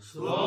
Slow